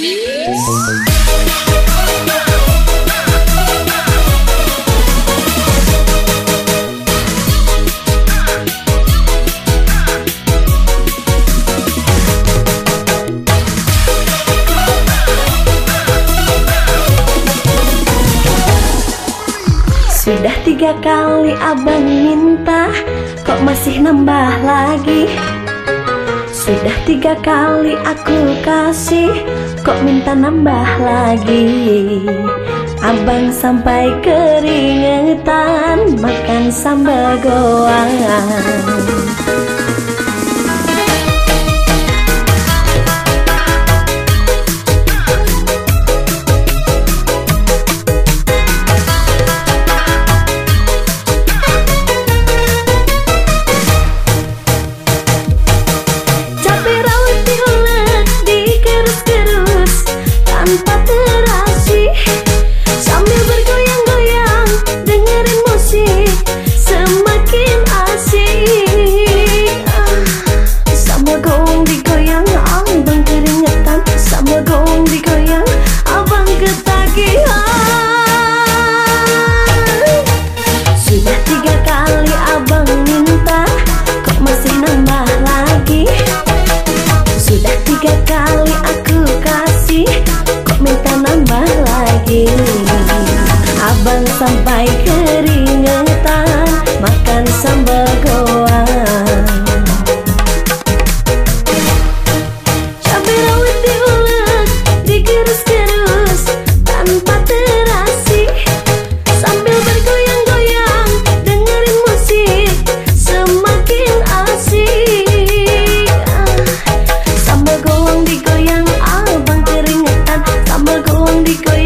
Sudah tiga kali abang minta Kok masih nambah lagi Sudah tiga kali aku kasih Kok minta nambah lagi? Abang sampai keringetan Makan sambal goang Abang sampai keringetan Makan sambal goreng. đi coi